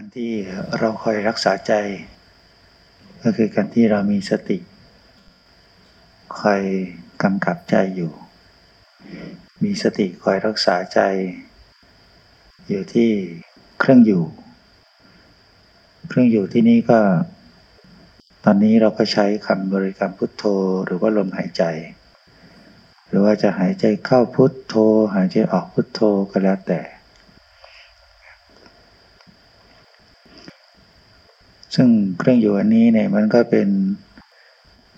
การที่เราคอยรักษาใจ ก็คือการที่เรามีสติคอยกำกับใจอยู่ มีสติคอยรักษาใจ อยู่ที่เครื่องอยู่ เครื่องอยู่ที่นี้ก็ ตอนนี้เราก็ใช้คำบริกรรมพุทโธหรือว่าลมหายใจ หรือว่าจะหายใจเข้าพุทโธ หายใจออกพุทโธก็แล้วแต่ ซึ่งเครื่องอยู่อันนี้เนี่ยมันก็เป็น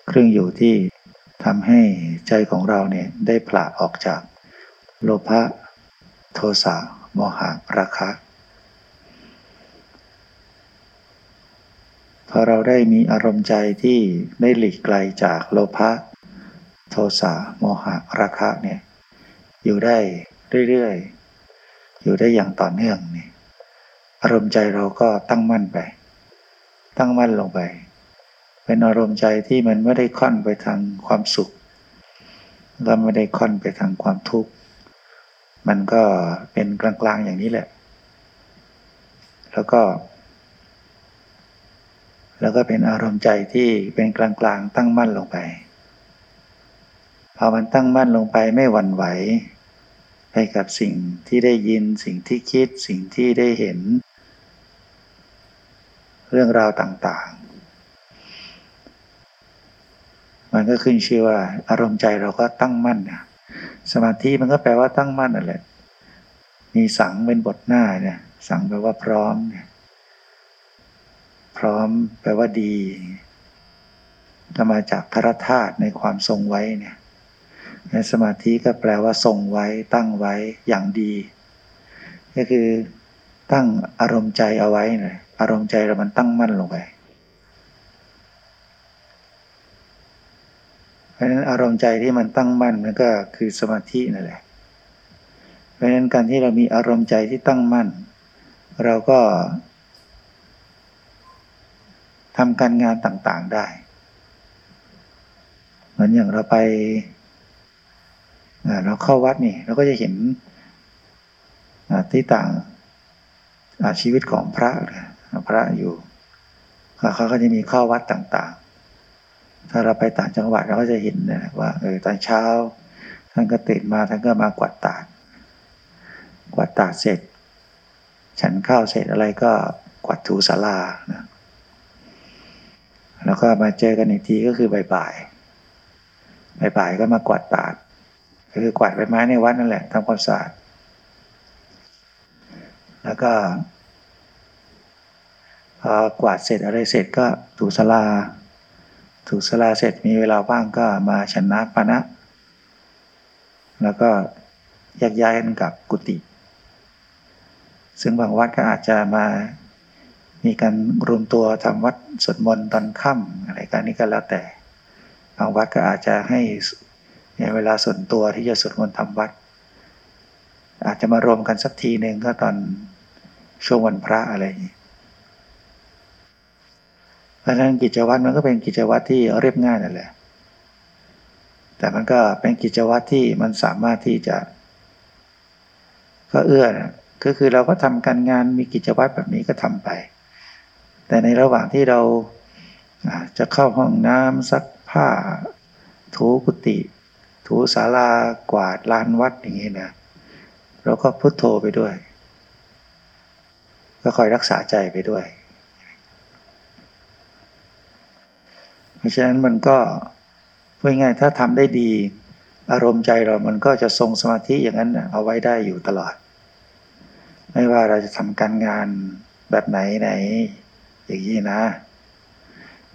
เครื่องอยู่ที่ทำให้ใจของเราเนี่ยได้ผละออกจากโลภะโทสะโมหะราคะพอเราได้มีอารมณ์ใจที่ได้หลีกไกลจากโลภะโทสะโมหะราคะเนี่ยอยู่ได้เรื่อยๆ อยู่ได้อย่างต่อเนื่องนี่อารมณ์ใจเราก็ตั้งมั่นไป ตั้งมั่นลงไป เป็นอารมณ์ใจที่มันไม่ได้ค่อนไปทางความสุขก็ไม่ได้ค่อนไปทางความทุกข์ มันก็เป็นกลางๆอย่างนี้แหละ แล้วก็ แล้วก็เป็นอารมณ์ใจที่เป็นกลางๆตั้งมั่นลงไปพอมันตั้งมั่นลงไปไม่หวั่นไหวไปกับสิ่งที่ได้ยินสิ่งที่คิดสิ่งที่ได้เห็น เรื่องราวต่างๆ มันก็ขึ้นชื่อว่า อารมณ์ใจเราก็ตั้งมั่นนะสมาธิมันก็แปลว่าตั้งมั่นนั่นแหละ มีสังเป็นบทหน้าเนี่ย สังแปลว่าพร้อมเนี่ยพร้อมแปลว่าดีก็มาจากพระธาตุในความทรงไว้เนี่ยในสมาธิก็แปลว่าทรงไว้ตั้งไว้อย่างดี ก็คือ ตั้งอารมณ์ใจเอาไว้น่อยอารมณ์ใจเรามันตั้งมั่นลงไป เพราะฉะนั้นอารมณ์ใจที่มันตั้งมั่นมันก็คือสมาธินั่นแหละ เพราะฉะนั้นการที่เรามีอารมณ์ใจที่ตั้งมั่น เราก็ทำการงานต่างๆได้เหมือนอย่างเราไปเราเข้าวัดนี่เราก็จะเห็นที่ต่าง ชีวิตของพระพระอยู่เขาก็จะมีข้อวัดต่างๆ ถ้าเราไปต่างจังหวัดเราก็จะเห็นนะว่าเออตอนเช้าท่านก็ตื่นมาท่านก็มากวาดตาดกวาดตาดเสร็จ ฉันข้าวเสร็จอะไรก็กวาดถูศาลานะแล้วก็มาเจอกันอีกทีก็คือบ่ายๆบ่ายๆก็มากวาดตาดก็คือกวาดใบไม้ในวัดนั่นแหละทำความสะอาด แล้วก็พอกวาดเสร็จอะไรเสร็จก็ถูสลา ถูสลาเสร็จมีเวลาว่างก็มาชนะปานะ แล้วก็แยกย้ายกันกับกุฏิซึ่งบางวัดก็อาจจะมามีการรวมตัวทำวัดสวดมนต์ตอนค่ำอะไรกันนี่ก็แล้วแต่ บางวัดก็อาจจะให้เวลาส่วนตัวที่จะสวดมนต์ทำวัด อาจจะมารวมกันสักทีหนึ่งก็ตอน ช่วงวันพระอะไรอย่างนี้เพราะฉะนั้นกิจวัตรมันก็เป็นกิจวัตรที่เรียบง่ายนั่นแหละ แต่มันก็เป็นกิจวัตรที่มันสามารถที่จะ ก็เอื้อก็คือเราก็ทำการงานมีกิจวัตรแบบนี้ก็ทำไป แต่ในระหว่างที่เราจะเข้าห้องน้ำซักผ้า ถูกุฏิถูศาลากวาดลานวัดอย่างนี้นะเราก็พุโทโธไปด้วย ก็คอยรักษาใจไปด้วย เพราะฉะนั้นมันก็พูดง่ายถ้าทำได้ดี อารมณ์ใจเรามันก็จะทรงสมาธิอย่างนั้นเอาไว้ได้อยู่ตลอด ไม่ว่าเราจะทำการงานแบบไหนไหน อย่างนี้นะ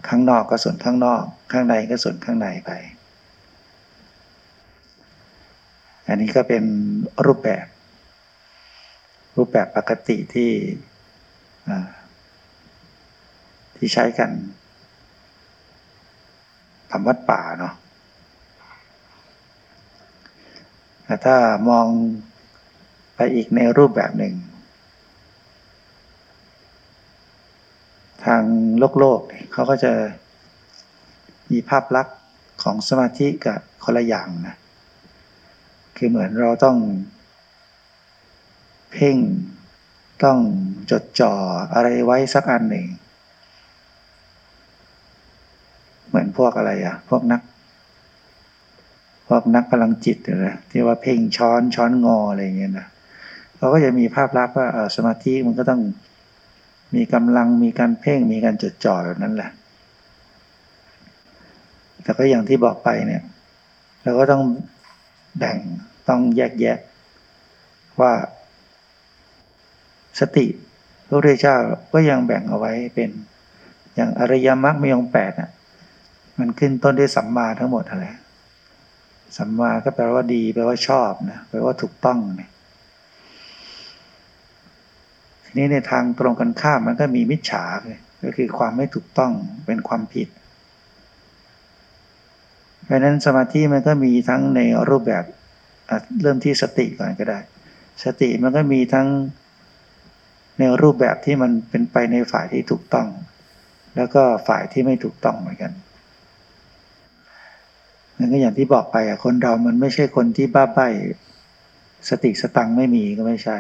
ข้างนอกก็ส่วนข้างนอก ข้างในก็ส่วนข้างในไป อันนี้ก็เป็นรูปแบบรูปแบบปกติที่ ที่ใช้กันทำวัดป่าเนาะแต่ถ้ามองไปอีกในรูปแบบหนึ่ง ทางโลกโลกเขาก็จะมีภาพลักษณ์ของสมาธิกับคนละอย่างนะ คือเหมือนเราต้องเพ่ง ต้องจดจ่ออะไรไว้สักอันหนึ่ง เหมือนพวกอะไรอะพวกนัก พวกนักพลังจิตนะที่ว่าเพ่งช้อนช้อนงออะไรอย่างเงี้ยนะเขาก็จะมีภาพลักษณ์ว่าสมาธิมันก็ต้องมีกำลังมีการเพ่งมีการจดจ่อแบบนั้นแหละ แต่ก็อย่างที่บอกไปเนี่ย เราก็ต้องแบ่งต้องแยกแยะว่า สติพระพุทธเจ้าก็ยังแบ่งเอาไว้เป็นอย่างอริยมรรคมีองแปดอะมันขึ้นต้นด้วยสัมมาทั้งหมดอะไรสัมมาก็แปลว่าดีแปลว่าชอบนะแปลว่าถูกต้องเนี่ยทีนี้ในทางตรงกันข้ามมันก็มีมิจฉาเลยก็คือความไม่ถูกต้องเป็นความผิดเพราะนั้นสมาธิมันก็มีทั้งในรูปแบบเริ่มที่สติก่อนก็ได้ สติมันก็มีทั้ง ในรูปแบบที่มันเป็นไปในฝ่ายที่ถูกต้อง แล้วก็ฝ่ายที่ไม่ถูกต้องเหมือนกันนั่นก็อย่างที่บอกไปอะคนเรามันไม่ใช่คนที่บ้าใบสติสตังไม่มีก็ไม่ใช่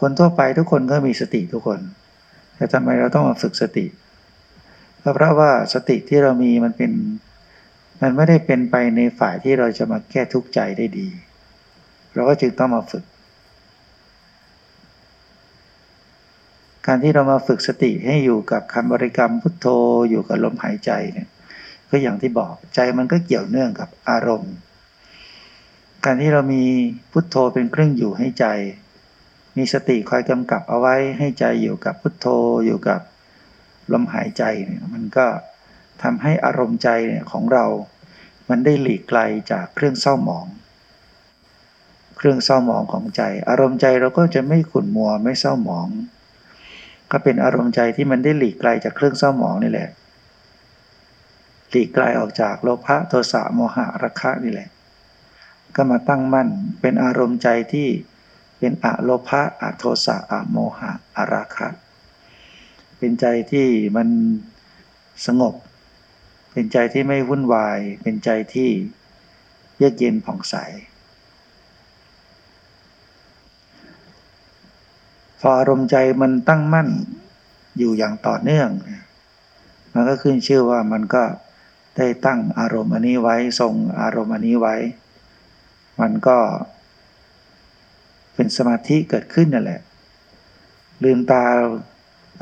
คนทั่วไปทุกคนก็มีสติทุกคน แต่ทำไมเราต้องมาฝึกสติก็เพราะว่าสติที่เรามีมันเป็น มันไม่ได้เป็นไปในฝ่ายที่เราจะมาแก้ทุกข์ใจได้ดี เราก็จึงต้องมาฝึก การที่เรามาฝึกสติให้อยู่กับคำบริกรรมพุทโธอยู่กับลมหายใจเนี่ยก็อย่างที่บอกใจมันก็เกี่ยวเนื่องกับอารมณ์ การที่เรามีพุทโธเป็นเครื่องอยู่ให้ใจ มีสติคอยกำกับเอาไว้ให้ใจอยู่กับพุทโธอยู่กับลมหายใจเนี่ยมันก็ทำให้อารมณ์ใจเนี่ยของเรา มันได้หลีกไกลจากเครื่องเศร้าหมอง เครื่องเศร้าหมองของใจ อารมณ์ใจเราก็จะไม่ขุ่นมัวไม่เศร้าหมอง ก็เป็นอารมณ์ใจที่มันได้หลีกไกลจากเครื่องเศร้าหมองนี่แหละหลีกไกลออกจากโลภะโทสะโมหะราคะนี่แหละ ก็มาตั้งมั่นเป็นอารมณ์ใจที่เป็นอะโลภะอะโทสะอะโมหะอาราคะ เป็นใจที่มันสงบ เป็นใจที่ไม่วุ่นวาย เป็นใจที่เยือกเย็นผ่องใส พออารมณ์ใจมันตั้งมั่นอยู่อย่างต่อเนื่อง มันก็ขึ้นชื่อว่ามันก็ได้ตั้งอารมณ์อันนี้ไว้ทรงอารมณ์อันนี้ไว้ มันก็เป็นสมาธิเกิดขึ้นนั่นแหละ ลืมตา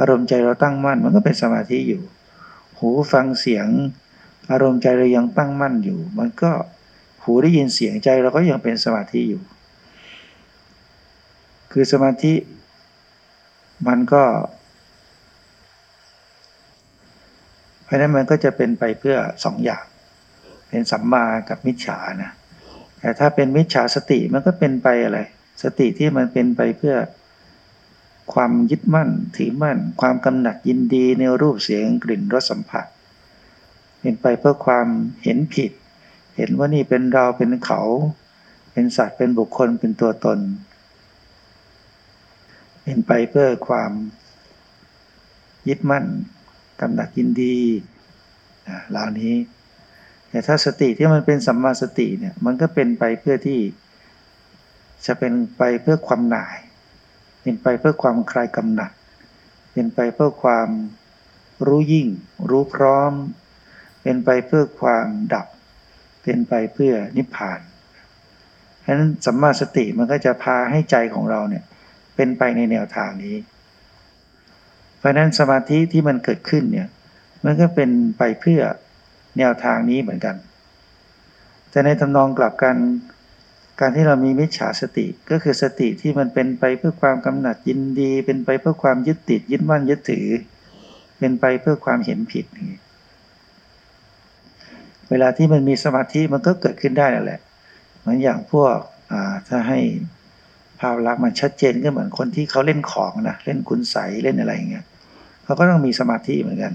อารมณ์ใจเราตั้งมั่น มันก็เป็นสมาธิอยู่ หูฟังเสียง อารมณ์ใจเรายังตั้งมั่นอยู่ มันก็หูได้ยินเสียงใจเราก็ยังเป็นสมาธิอยู่ คือสมาธิ มันก็ เพราะนั้นมันก็จะเป็นไปเพื่อสองอย่าง เป็นสัมมากับมิจฉานะแต่ถ้าเป็นมิจฉาสติมันก็เป็นไปอะไร สติที่มันเป็นไปเพื่อความยึดมั่นถือมั่น ความกำหนัดยินดีในรูปเสียงกลิ่นรสสัมผัส เป็นไปเพื่อความเห็นผิด เห็นว่านี่เป็นเราเป็นเขา เป็นสัตว์เป็นบุคคลเป็นตัวตน เป็นไปเพื่อความยึดมั่นกำหนัดยินดีเหล่านี้ แต่ถ้าสติที่มันเป็นสัมมาสติเนี่ยมันก็เป็นไปเพื่อที่ จะเป็นไปเพื่อความหน่าย เป็นไปเพื่อความคลายกำหนัด เป็นไปเพื่อความรู้ยิ่ง รู้พร้อม เป็นไปเพื่อความดับ เป็นไปเพื่อนิพพานเพราะนั้นสัมมาสติมันก็จะพาให้ใจของเราเนี่ย เป็นไปในแนวทางนี้ เพราะนั้นสมาธิที่มันเกิดขึ้นเนี่ยมันก็เป็นไปเพื่อแนวทางนี้เหมือนกัน แต่ในทำนองกลับกัน การที่เรามีมิจฉาสติก็คือสติที่มันเป็นไปเพื่อความกำหนัดยินดี เป็นไปเพื่อความยึดติดยึดมั่นยึดถือ เป็นไปเพื่อความเห็นผิดนี่เวลาที่มันมีสมาธิมันก็เกิดขึ้นได้นั่นแหละ เหมือนอย่างพวกถ้าให้ ภาพลักษณ์มันชัดเจนก็เหมือนคนที่เขาเล่นของนะเล่นคุณใสเล่นอะไรอย่างเงี้ยเขาก็ต้องมีสมาธิเหมือนกัน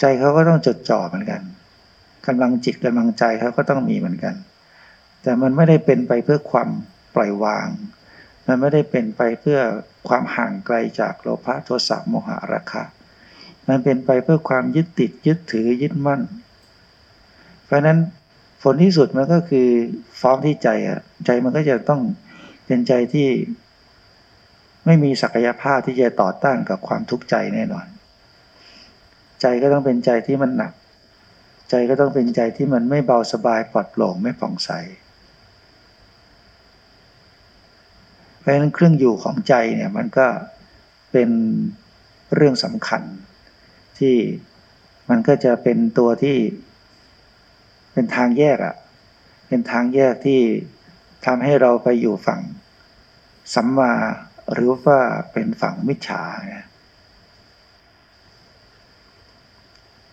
ใจเขาก็ต้องจดจ่อเหมือนกันกำลังจิตกำลังใจเขาก็ต้องมีเหมือนกัน แต่มันไม่ได้เป็นไปเพื่อความปล่อยวาง มันไม่ได้เป็นไปเพื่อความห่างไกลจากโลภะโทสะโมหะราคะ มันเป็นไปเพื่อความยึดติดยึดถือยึดมั่น เพราะนั้น ผลที่สุดมันก็คือฟ้องที่ใจอะใจมันก็จะต้องเป็นใจที่ไม่มีศักยภาพที่จะต่อต้านกับความทุกข์ใจแน่นอน ใจก็ต้องเป็นใจที่มันหนัก ใจก็ต้องเป็นใจที่มันไม่เบาสบายปลอดโปร่งไม่ผ่องใสเพราะฉะนั้นเครื่องอยู่ของใจเนี่ยมันก็เป็นเรื่องสำคัญ ที่มันก็จะเป็นตัวที่ เป็นทางแยกอะเป็นทางแยกที่ทำให้เราไปอยู่ฝั่งสัมมาหรือว่าเป็นฝั่งมิจฉา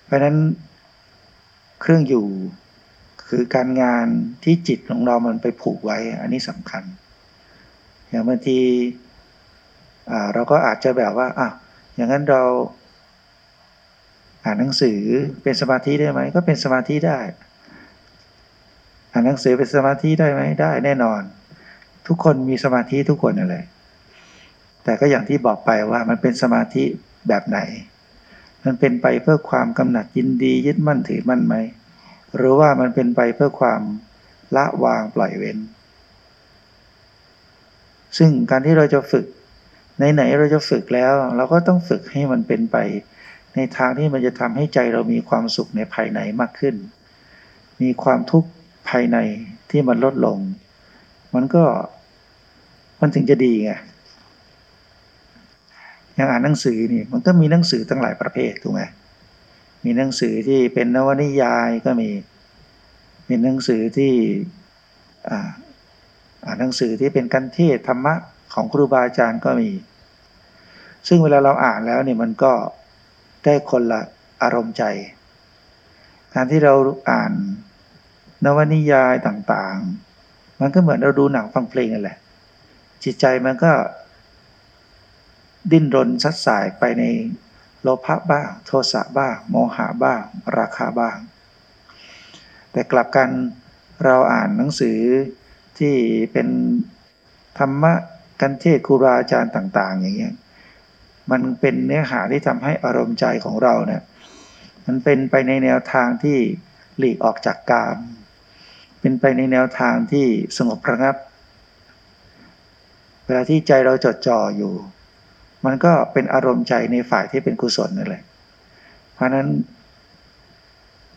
เพราะนั้นเครื่องอยู่คือการงานที่จิตของเรามันไปผูกไว้ อันนี้สำคัญ อย่างบางทีเราก็อาจจะแบบว่าอะอย่างนั้นเรา อ่านหนังสือเป็นสมาธิได้ไหม ก็เป็นสมาธิได้ อ่านหนังสือเป็นสมาธิได้ไหมได้แน่นอน ทุกคนมีสมาธิทุกคนนั่นแหละแต่ก็อย่างที่บอกไปว่ามันเป็นสมาธิแบบไหน มันเป็นไปเพื่อความกำหนัดยินดียึดมั่นถือมั่นไหม หรือว่ามันเป็นไปเพื่อความละวางปล่อยเว้น ซึ่งการที่เราจะฝึกไหนๆเราจะฝึกแล้ว เราก็ต้องฝึกให้มันเป็นไป ในทางที่มันจะทำให้ใจเรามีความสุขในภายในมากขึ้น มีความทุกข์ ภายในที่มันลดลง มันก็มันถึงจะดีไงอย่างอ่านหนังสือนี่มันก็มีหนังสือตั้งหลายประเภทถูกไหมมีหนังสือที่เป็นนวนิยายก็มี มีหนังสือที่อ่านหนังสือที่เป็นกันเทศธรรมะของครูบาอาจารย์ก็มี ซึ่งเวลาเราอ่านแล้วเนี่ยมันก็ได้คนละอารมณ์ใจ การที่เราอ่าน นวนิยายต่างๆ มันก็เหมือนเราดูหนังฟังเพลงนั่นแหละ จิตใจมันก็ ดิ้นรนซัดสายไปในโลภะบ้าง โทสะบ้าง โมหะบ้าง ราคาบ้าง แต่กลับกันเราอ่านหนังสือที่เป็นธรรมะกันเทศครูราอาจารย์ต่าง ๆ อย่างเงี้ยมันเป็นเนื้อหาที่ทำให้อารมณ์ใจของเราเนี่ยมันเป็นไปในแนวทางที่หลีกออกจากกาม เป็นไปในแนวทางที่สงบระงับ เวลาที่ใจเราจดจ่ออยู่ มันก็เป็นอารมณ์ใจในฝ่ายที่เป็นกุศลนั่นแหละ เพราะนั้น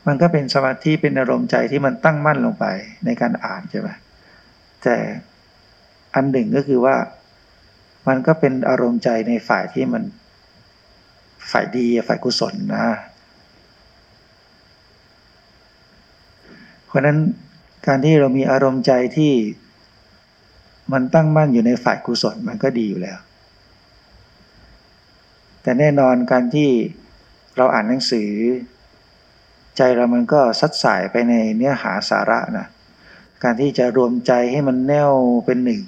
มันก็เป็นสมาธิเป็นอารมณ์ใจที่มันตั้งมั่นลงไปในการอ่านใช่ไหมแต่อันหนึ่งก็คือว่ามันก็เป็นอารมณ์ใจในฝ่ายที่มันฝ่ายดีฝ่ายกุศลนะ เพราะนั้น การที่เรามีอารมณ์ใจที่มันตั้งมั่นอยู่ในฝ่ายกุศลมันก็ดีอยู่แล้ว แต่แน่นอนการที่เราอ่านหนังสือ ใจเรามันก็ซัดสายไปในเนื้อหาสาระนะการที่จะรวมใจให้มันแน่วเป็นหนึ่ง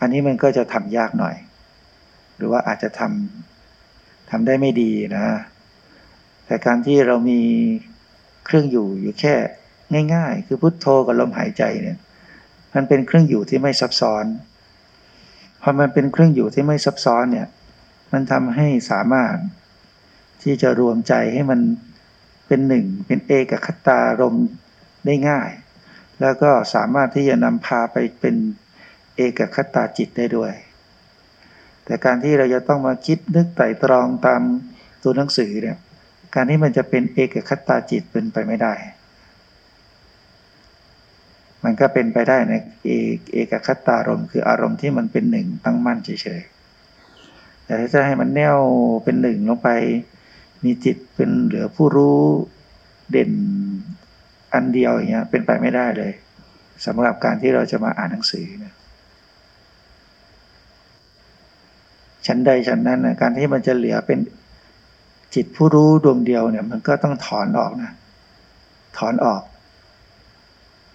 อันนี้มันก็จะทำยากหน่อย หรือว่าอาจจะทำทำได้ไม่ดีนะ แต่การที่เรามีเครื่องอยู่อยู่แค่ ง่ายๆ คือพุทโธกับลมหายใจเนี่ย มันเป็นเครื่องอยู่ที่ไม่ซับซ้อน พอมันเป็นเครื่องอยู่ที่ไม่ซับซ้อนเนี่ย มันทำให้สามารถที่จะรวมใจให้มันเป็นหนึ่ง เป็นเอกคตารมได้ง่าย แล้วก็สามารถที่จะนำพาไปเป็นเอกคตาจิตได้ด้วย แต่การที่เราจะต้องมาคิดนึกไต่ตรองตามตัวหนังสือเนี่ย การที่มันจะเป็นเอกคตาจิตเป็นไปไม่ได้ มันก็เป็นไปได้ในเอกคตารมคืออารมณ์ที่มันเป็นหนึ่งตั้งมั่นเฉยๆแต่ถ้าจะให้มันแน่วเป็นหนึ่งลงไป มีจิตเป็นเหลือผู้รู้เด่นอันเดียวอย่างเงี้ยเป็นไปไม่ได้เลยสำหรับการที่เราจะมาอ่านหนังสือนี่ยชั้นใดชั้นนั้นนะการที่มันจะเหลือเป็นจิตผู้รู้ดวงเดียวเนี่ย มันก็ต้องถอนออกนะถอนออก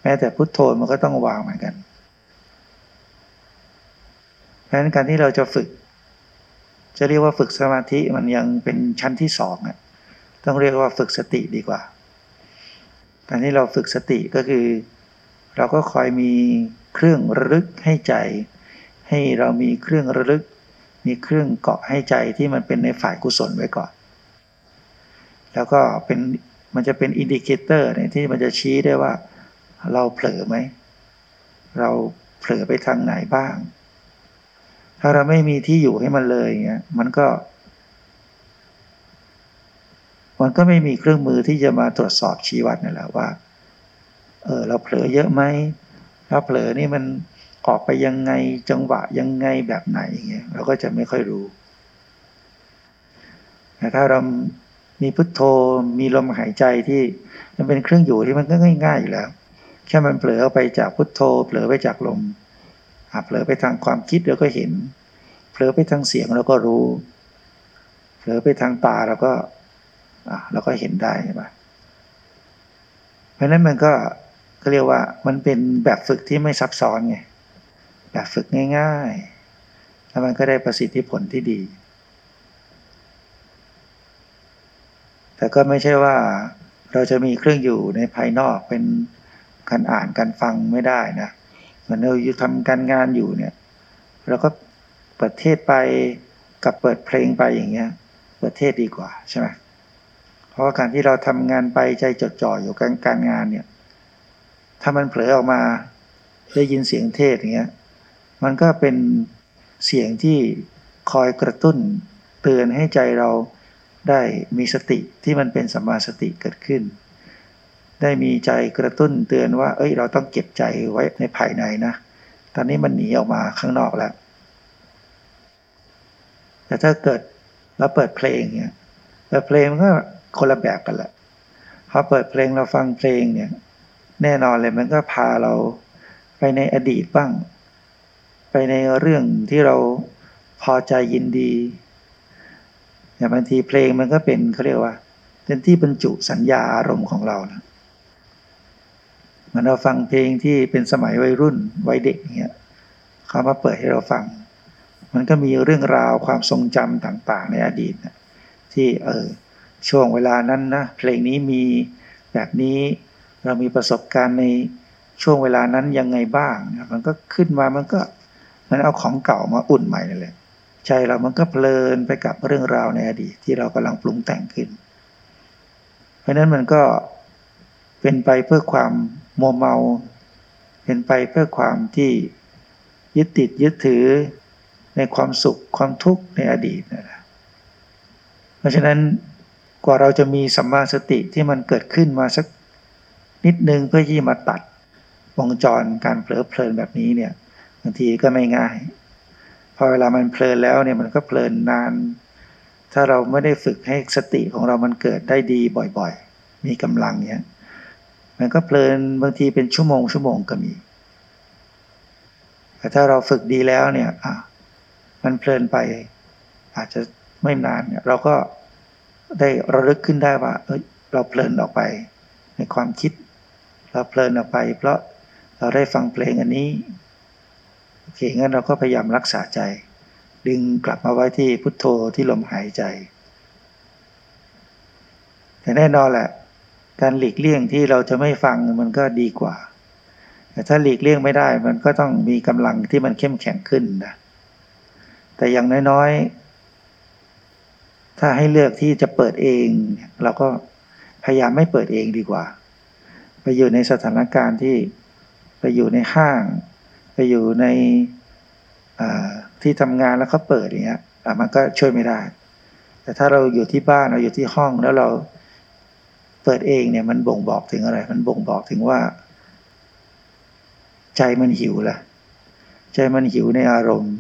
แม้แต่พุทโธมันก็ต้องวางเหมือนกันเพราะฉะนั้นการที่เราจะฝึก จะเรียกว่าฝึกสมาธิมันยังเป็นชั้นที่สองอะต้องเรียกว่าฝึกสติดีกว่า การที่เราฝึกสติก็คือ เราก็คอยมีเครื่องระลึกให้ใจ ให้เรามีเครื่องระลึก มีเครื่องเกาะให้ใจที่มันเป็นในฝ่ายกุศลไว้ก่อน แล้วก็เป็นมันจะเป็น indicator เนี่ยที่มันจะชี้ได้ว่า เราเผลอไหม เราเผลอไปทางไหนบ้าง ถ้าเราไม่มีที่อยู่ให้มันเลยเงี้ยมันก็ มันก็ไม่มีเครื่องมือที่จะมาตรวจสอบชี้วัดนั่แหละว่า เออ เราเผลอเยอะไหมถ้าเผลอนี่มันออกไปยังไงจังหวะยังไงแบบไหนอย่างเงี้ยเราก็จะไม่ค่อยรู้แต่ถ้าเรามีพุทโธมีลมหายใจที่มันเป็นเครื่องอยู่ที่มันก็ง่ายๆอยู่แล้ว แค่มันเผลอไปจากพุทโธ เผลอไปจากลมเผลอไปทางความคิดเราก็เห็น เผลอไปทางเสียงเราก็รู้ เผลอไปทางตาเราก็เราก็เห็นได้ใช่ไหมเพราะนั้นมันก็เขาเรียกว่ามันเป็นแบบฝึกที่ไม่ซับซ้อนไงแบบฝึกง่าย ๆ แล้วมันก็ได้ประสิทธิผลที่ดี แต่ก็ไม่ใช่ว่าเราจะมีเครื่องอยู่ในภายนอกเป็น การอ่านการฟังไม่ได้นะเหมือนเราอยู่ทำการงานอยู่เนี่ยเราก็เปิดเทศไปกับเปิดเพลงไปอย่างเงี้ยเปิดเทศดีกว่าใช่ไหมเพราะว่าการที่เราทำงานไปใจจดจ่ออยู่กับการงานเนี่ย ถ้ามันเผลอออกมาได้ยินเสียงเทศอย่างเงี้ยมันก็เป็นเสียงที่คอยกระตุ้นเตือนให้ใจเราได้มีสติที่มันเป็นสัมมาสติเกิดขึ้น ได้มีใจกระตุ้นเตือนว่า เอ้ย เราต้องเก็บใจไว้ในภายในนะ ตอนนี้มันหนีออกมาข้างนอกแล้ว แต่ถ้าเกิดเราเปิดเพลงเนี่ยเปิดเพลงมันก็คนละแบบกันแหละพอเปิดเพลงเราฟังเพลงเนี่ย แน่นอนเลยมันก็พาเราไปในอดีตบ้าง ไปในเรื่องที่เราพอใจยินดีอย่างบางทีเพลงมันก็เป็นเขาเรียกว่าเป็นที่บรรจุสัญญาอารมณ์ของเรานะ มันเราฟังเพลงที่เป็นสมัยวัยรุ่นวัยเด็กเนี่ยเขามาเปิดให้เราฟัง มันก็มีเรื่องราวความทรงจำต่างๆ ในอดีตนะที่เออช่วงเวลานั้นนะเพลงนี้มีแบบนี้เรามีประสบการณ์ในช่วงเวลานั้นยังไงบ้างมันก็ขึ้นมามันก็มันเอาของเก่ามาอุ่นใหม่นั่นแหละใจเรามันก็เพลินไปกับเรื่องราวในอดีตที่เรากำลังปรุงแต่งขึ้น เพราะนั้นมันก็เป็นไปเพื่อความ มัวเมาเป็นไปเพื่อความที่ยึดติดยึดถือในความสุขความทุกข์ในอดีตนะเพราะฉะนั้นกว่าเราจะมีสัมมาสติที่มันเกิดขึ้นมาสักนิดนึงเพื่อที่มาตัดวงจรการเผลอเพลินแบบนี้เนี่ยบางทีก็ไม่ง่าย พอเวลามันเพลินแล้วเนี่ยมันก็เพลินนาน ถ้าเราไม่ได้ฝึกให้สติของเรามันเกิดได้ดีบ่อยๆ มีกำลังเนี่ย มันก็เพลินบางทีเป็นชั่วโมงชั่วโมงก็มี แต่ถ้าเราฝึกดีแล้วเนี่ยอะมันเพลินไป อาจจะไม่นานเนี่ย เราก็ได้ระลึกขึ้นได้ว่าเอ้ยเราเพลินออกไป ในความคิด เราเพลินออกไป เพราะเราได้ฟังเพลงอันนี้โอเคงั้นเราก็พยายามรักษาใจ ดึงกลับมาไว้ที่พุทโธที่ลมหายใจ แต่แน่นอนแหละ การหลีกเลี่ยงที่เราจะไม่ฟังมันก็ดีกว่า แต่ถ้าหลีกเลี่ยงไม่ได้มันก็ต้องมีกำลังที่มันเข้มแข็งขึ้นนะแต่อย่างน้อยๆ ถ้าให้เลือกที่จะเปิดเอง เราก็พยายามไม่เปิดเองดีกว่า ไปอยู่ในสถานการณ์ที่ไปอยู่ในห้าง ไปอยู่ในที่ทำงานแล้วเขาเปิดอย่างเงี้ยมันก็ช่วยไม่ได้ แต่ถ้าเราอยู่ที่บ้านเราอยู่ที่ห้องแล้วเรา เปิดเองเนี่ยมันบ่งบอกถึงอะไร มันบ่งบอกถึงว่า ใจมันหิวแหละใจมันหิวในอารมณ์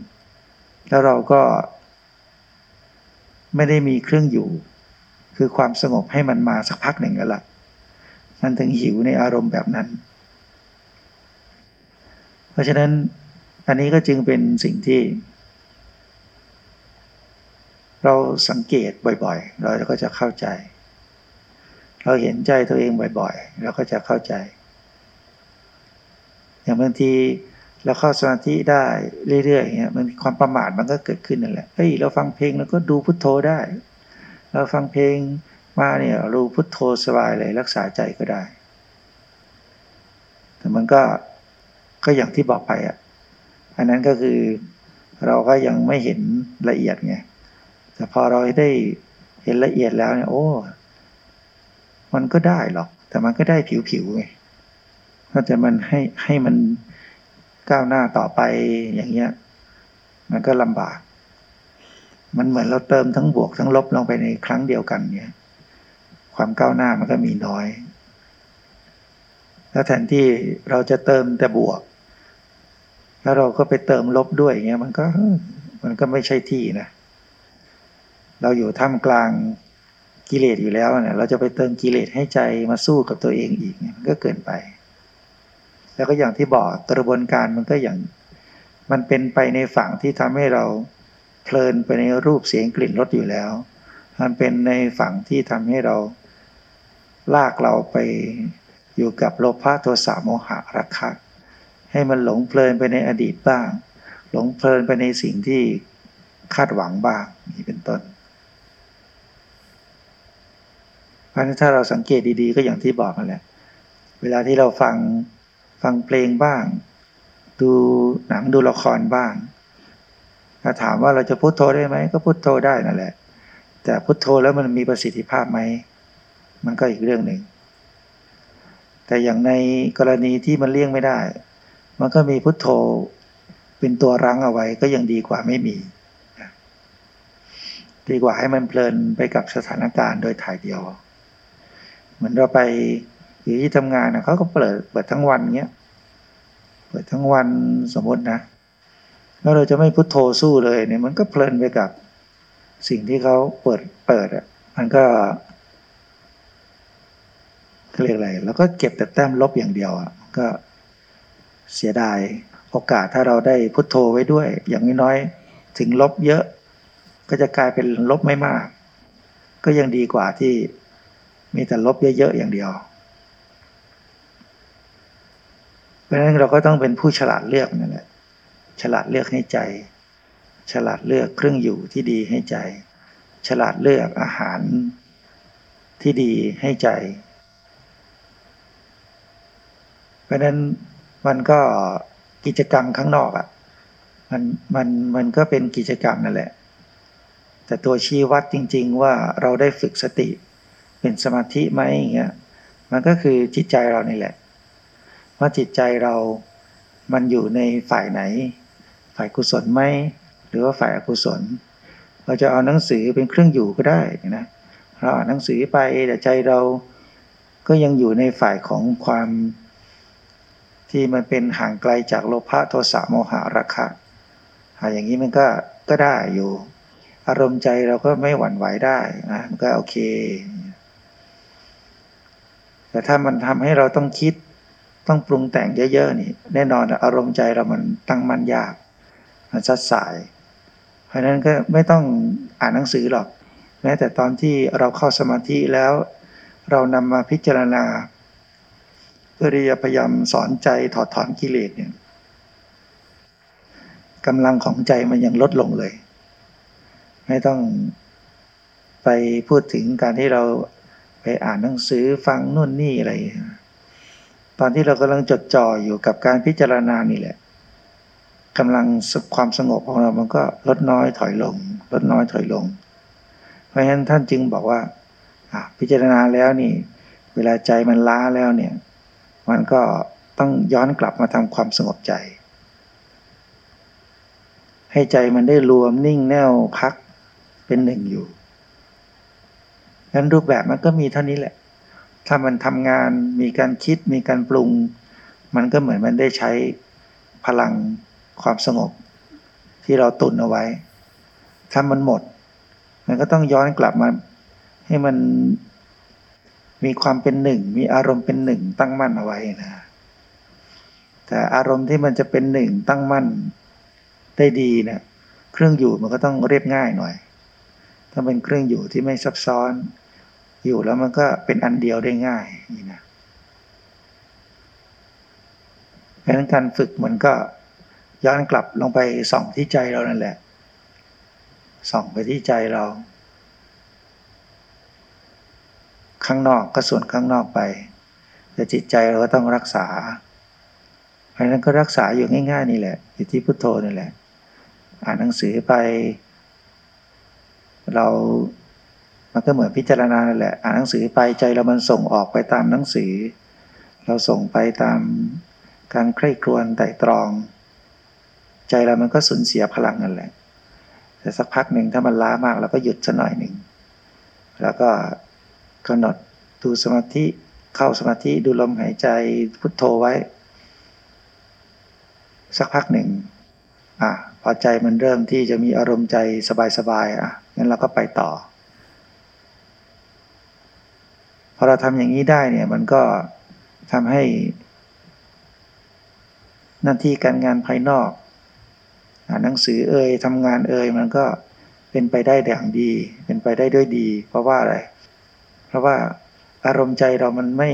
แล้วเราก็ ไม่ได้มีเครื่องอยู่ คือความสงบให้มันมาสักพักหนึ่งแล้วล่ะมันถึงหิวในอารมณ์แบบนั้น เพราะฉะนั้นอันนี้ก็จึงเป็นสิ่งที่ เราสังเกตบ่อยๆ เราก็จะเข้าใจ เราเห็นใจตัวเองบ่อยๆ เราก็จะเข้าใจ อย่างบางทีเราเข้าสมาธิได้เรื่อยๆอย่างเงี้ยมันความประมาทมันก็เกิดขึ้นนั่นแหละเฮ้ยเราฟังเพลงแล้วก็ดูพุทโธได้ เราฟังเพลงมาเนี่ยรูพุทโธสบายเลยรักษาใจก็ได้ แต่มันก็ก็อย่างที่บอกไปอะอันนั้นก็คือเราก็ยังไม่เห็นละเอียดไงแต่พอเราได้เห็นละเอียดแล้วเนี่ยโอ้ มันก็ได้หรอก แต่มันก็ได้ผิวๆไงถ้าจะมันให้ให้มันก้าวหน้าต่อไปอย่างเงี้ย มันก็ลำบาก มันเหมือนเราเติมทั้งบวกทั้งลบลงไปในครั้งเดียวกันเนี่ย ความก้าวหน้ามันก็มีน้อย แล้วแทนที่เราจะเติมแต่บวก แล้วเราก็ไปเติมลบด้วยเงี้ย มันก็มันก็ไม่ใช่ที่นะ เราอยู่ท่ามกลาง กิเลสอยู่แล้วเนี่ยเราจะไปเติมกิเลสให้ใจมาสู้กับตัวเองอีกเนี่ยมันก็เกินไป แล้วก็อย่างที่บอกกระบวนการมันก็อย่าง มันเป็นไปในฝั่งที่ทำให้เราเพลินไปในรูปเสียงกลิ่นรสอยู่แล้ว มันเป็นในฝั่งที่ทำให้เราลากเราไปอยู่กับโลภะโทสะโมหะราคะให้มันหลงเพลินไปในอดีตบ้าง หลงเพลินไปในสิ่งที่คาดหวังบ้างนี่เป็นต้น เพราะฉะนั้นถ้าเราสังเกตดีๆ ก็อย่างที่บอกนั่นแหละ เวลาที่เราฟังฟังเพลงบ้าง ดูหนังดูละครบ้าง ถ้าถามว่าเราจะพุโทโธได้ไหมก็พุโทโธได้นั่นแหละ แต่พุโทโธแล้วมันมีประสิทธิภาพไหม มันก็อีกเรื่องหนึ่ง แต่อย่างในกรณีที่มันเลี่ยงไม่ได้ มันก็มีพุโทโธเป็นตัวรั้งเอาไว้ก็ยังดีกว่าไม่มีดีกว่าให้มันเพลินไปกับสถานการณ์โดยถ่ายเดียว เหมือนเราไปอยู่ที่ทำงานนะเขาก็เปิดเปิดทั้งวันเงี้ยเปิดทั้งวันสมมตินะ แล้วเราจะไม่พุโทโธสู้เลยเนี่ยมันก็เพลินไปกับสิ่งที่เขาเปิดเปิดอะมันก็เรียกอะไรแล้วก็เก็บแต่แต้มลบอย่างเดียวอะก็เสียดายโอกาสถ้าเราได้พุโทโธไว้ด้วย อย่างน้อยๆถึงลบเยอะ ก็จะกลายเป็นลบไม่มาก ก็ยังดีกว่าที่ มีแต่ลบเยอะๆอย่างเดียว เพราะฉะนั้นเราก็ต้องเป็นผู้ฉลาดเลือกนั่นแหละฉลาดเลือกให้ใจ ฉลาดเลือกเครื่องอยู่ที่ดีให้ใจ ฉลาดเลือกอาหารที่ดีให้ใจ เพราะนั้นมันก็กิจกรรมข้างนอกอะ่ะมันมันมันก็เป็นกิจกรรมนั่นแหละ แต่ตัวชี้วัดจริง ๆ ว่าเราได้ฝึกสติ เป็นสมาธิไหมอย่างเงี้ยมันก็คือจิตใจเรานี่แหละ ว่าจิตใจเรา มันอยู่ในฝ่ายไหน ฝ่ายกุศลไหมหรือว่าฝ่ายอกุศล เราจะเอาหนังสือเป็นเครื่องอยู่ก็ได้นะเราอ่านหนังสือไปแต่ใจเราก็ยังอยู่ในฝ่ายของความที่มันเป็นห่างไกลจากโลภะโทสะโมหะราคะอย่างนี้มันก็ก็ได้อยู่ อารมณ์ใจเราก็ไม่หวั่นไหวได้นะมันก็โอเค แต่ถ้ามันทำให้เราต้องคิดต้องปรุงแต่งเยอะๆนี่ แน่นอนอารมณ์ใจเรามันตั้งมั่นยากมันซัดสาย เพราะนั้นก็ไม่ต้องอ่านหนังสือหรอก แม้แต่ตอนที่เราเข้าสมาธิแล้ว เรานำมาพิจารณาเพื่อที่จะพยายามสอนใจถอดถอนกิเลสเนี่ยกำลังของใจมันยังลดลงเลย ไม่ต้องไปพูดถึงการที่เรา ไปอ่านหนังสือฟังนู่นนี่อะไร ตอนที่เรากำลังจดจ่ออยู่กับการพิจารณานี่แหละกำลังความสงบของเรามันก็ลดน้อยถอยลง ลดน้อยถอยลง เพราะฉะนั้นท่านจึงบอกว่าพิจารณาแล้วนี่ เวลาใจมันล้าแล้วเนี่ย มันก็ต้องย้อนกลับมาทำความสงบใจ ให้ใจมันได้รวมนิ่งแน่วพักเป็นหนึ่งอยู่ นั้นรูปแบบมันก็มีเท่านี้แหละ ถ้ามันทำงานมีการคิดมีการปรุง มันก็เหมือนมันได้ใช้พลังความสงบ ที่เราตุนเอาไว้ ถ้ามันหมด มันก็ต้องย้อนกลับมาให้มันมีความเป็นหนึ่ง มีอารมณ์เป็นหนึ่งตั้งมั่นเอาไว้นะ แต่อารมณ์ที่มันจะเป็นหนึ่งตั้งมั่นได้ดีเนะี่ยเครื่องอยู่มันก็ต้องเรียบง่ายหน่อย ถ้าเป็นเครื่องอยู่ที่ไม่ซับซ้อน อยู่แล้วมันก็เป็นอันเดียวได้ง่ายนี่นะเพราะนั้นการฝึกมันก็ย้อนกลับลงไปส่องที่ใจเรานั่นแหละ ส่องไปที่ใจเรา ข้างนอกก็ส่วนข้างนอกไป แต่จิตใจเราก็ต้องรักษาเพราะนั้นก็รักษาอยู่ง่าย ๆ นี่แหละ อยู่ที่พุทโธนี่แหละ อ่านหนังสือไป เรา มันก็เหมือนพิจารณาแหละอ่านหนังสือไปใจเรามันส่งออกไปตามหนังสือ เราส่งไปตามการใคร่ครวญไต่ตรอง ใจเรามันก็สูญเสียพลังนั่นแหละแต่สักพักหนึ่งถ้ามันล้ามากเราก็หยุดสักหน่อยหนึ่งแล้วก็กำหนดดูสมาธิเข้าสมาธิดูลมหายใจพุทโธไว้ สักพักหนึ่งอะพอใจมันเริ่มที่จะมีอารมณ์ใจสบายๆอะงั้นเราก็ไปต่อ พอเราทำอย่างนี้ได้เนี่ยมันก็ทำให้ หน้าที่การงานภายนอกอ่านหนังสือเอ่ยทำงานเอ่ยมันก็เป็นไปได้อย่างดี เป็นไปได้ด้วยดี เพราะว่าอะไร เพราะว่าอารมณ์ใจเรามันไม่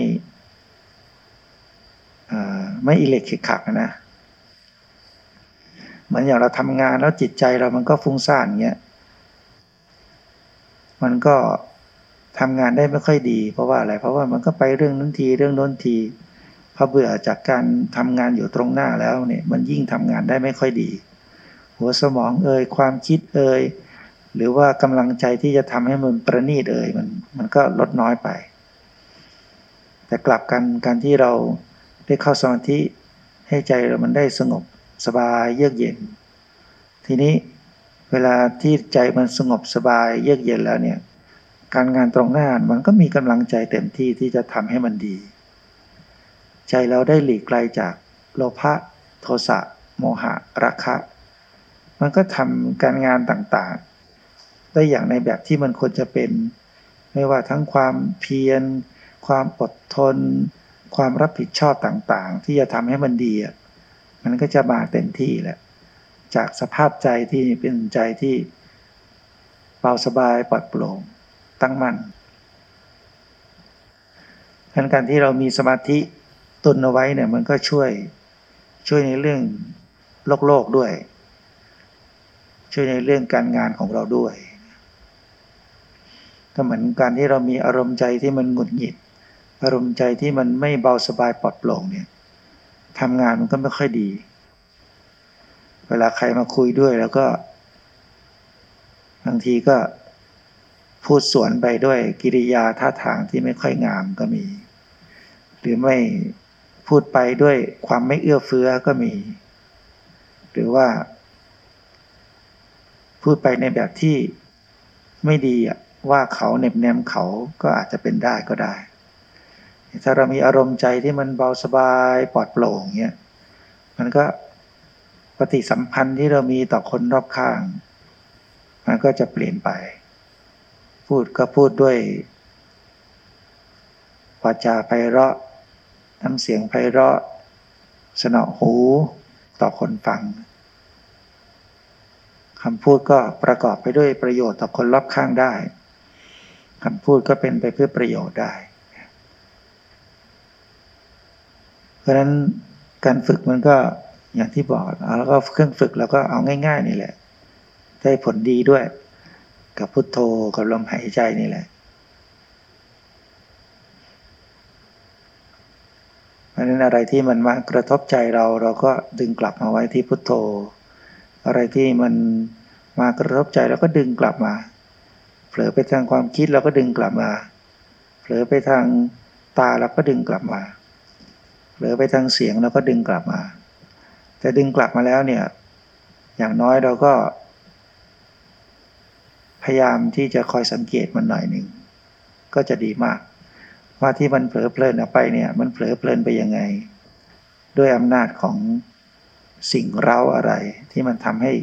ไม่อิเล็กขิกขักนะเหมือนอย่างเราทำงานแล้วจิตใจเรามันก็ฟุ้งซ่านเงี้ยมันก็ ทำงานได้ไม่ค่อยดี เพราะว่าอะไรเพราะว่ามันก็ไปเรื่องนั้นทีเรื่องโน้นทีพอเบื่อจากการทำงานอยู่ตรงหน้าแล้วเนี่ยมันยิ่งทำงานได้ไม่ค่อยดี หัวสมองเอ่ยความคิดเอ่ยหรือว่ากำลังใจที่จะทำให้มันประณีตเอ่ยมันมันก็ลดน้อยไป แต่กลับกันการที่เราได้เข้าสมาธิให้ใจเรามันได้สงบสบายเยือกเย็น ทีนี้เวลาที่ใจมันสงบสบายเยือกเย็นแล้วเนี่ย การงานตรงหน้ามันก็มีกำลังใจเต็มที่ที่จะทำให้มันดี ใจเราได้หลีกไกลจากโลภะโทสะโมหะราคะ มันก็ทำการงานต่างๆ ได้อย่างในแบบที่มันควรจะเป็น ไม่ว่าทั้งความเพียร ความอดทน ความรับผิดชอบต่างๆ ที่จะทำให้มันดีมันก็จะมาเต็มที่แหละ จากสภาพใจที่เป็นใจที่เบาสบายปลอดโปร่ง ตั้งมั่นดังการที่เรามีสมาธิตุนเอาไว้เนี่ยมันก็ช่วยช่วยในเรื่องโลกโลกด้วย ช่วยในเรื่องการงานของเราด้วยก็เหมือนการที่เรามีอารมณ์ใจที่มันหงุดหงิด อารมณ์ใจที่มันไม่เบาสบายปลอดโปร่งเนี่ยทำงานมันก็ไม่ค่อยดี เวลาใครมาคุยด้วยแล้วก็บางทีก็ พูดสวนไปด้วยกิริยาท่าทางที่ไม่ค่อยงามก็มี หรือไม่พูดไปด้วยความไม่เอื้อเฟื้อก็มี หรือว่า พูดไปในแบบที่ไม่ดีว่าเขาเน็บแนมเขาก็อาจจะเป็นได้ก็ได้ ถ้าเรามีอารมณ์ใจที่มันเบาสบายปลอดโปร่งเนี่ยมันก็ปฏิสัมพันธ์ที่เรามีต่อคนรอบข้าง มันก็จะเปลี่ยนไป พูดก็พูดด้วยวาจาไพเราะน้ำเสียงไพเราะ สนอหูต่อคนฟังคำพูดก็ประกอบไปด้วยประโยชน์ต่อคนรอบข้างได้คำพูดก็เป็นไปเพื่อประโยชน์ได้ เพราะฉะนั้นการฝึกมันก็อย่างที่บอกแล้วก็เครื่องฝึกเราก็เอาง่าย ๆ นี่แหละ ได้ผลดีด้วย กับพุทโธกับลมหายใจนี่แหละเพราะนั้นอะไรที่มันมากระทบใจเราเราก็ดึงกลับมาไว้ที่พุทโธ อะไรที่มันมากระทบใจเราก็ดึงกลับมาเผลอไปทางความคิดเราก็ดึงกลับมาเผลอไปทางตาเราก็ดึงกลับมาหรือไปทางเสียงเราก็ดึงกลับมา แต่ดึงกลับมาแล้วเนี่ยอย่างน้อยเราก็ พยายามที่จะคอยสังเกตมันหน่อยหนึ่งก็จะดีมาก ว่าที่มันเผลอเพลินออกไปเนี่ย มันเผลอเพลินไปยังไง ด้วยอำนาจของสิ่งเร้าอะไรที่มันทำให้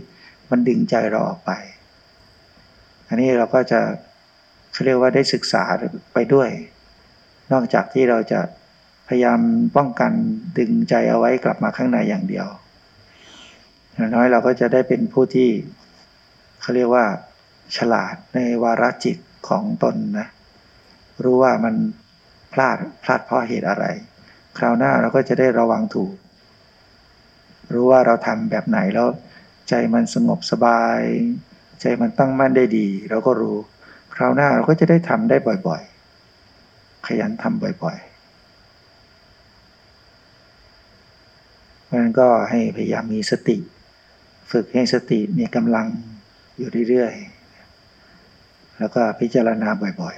มันดึงใจเราออกไป อันนี้เราก็จะเขาเรียกว่าได้ศึกษาไปด้วย นอกจากที่เราจะพยายามป้องกันดึงใจเอาไว้กลับมาข้างในอย่างเดียวน้อยเราก็จะได้เป็นผู้ที่เขาเรียกว่า ฉลาดในวาระจิตของตนนะรู้ว่ามันพลาดพลาดเพราะเหตุอะไร คราวหน้าเราก็จะได้ระวังถูก รู้ว่าเราทำแบบไหนแล้ว ใจมันสงบสบาย ใจมันตั้งมั่นได้ดี เราก็รู้ คราวหน้าเราก็จะได้ทำได้บ่อยๆ ขยันทำบ่อยๆเพราะนั้นก็ให้พยายามมีสติ ฝึกให้สติมีกำลังอยู่เรื่อยๆ แล้วก็พิจารณาบ่อย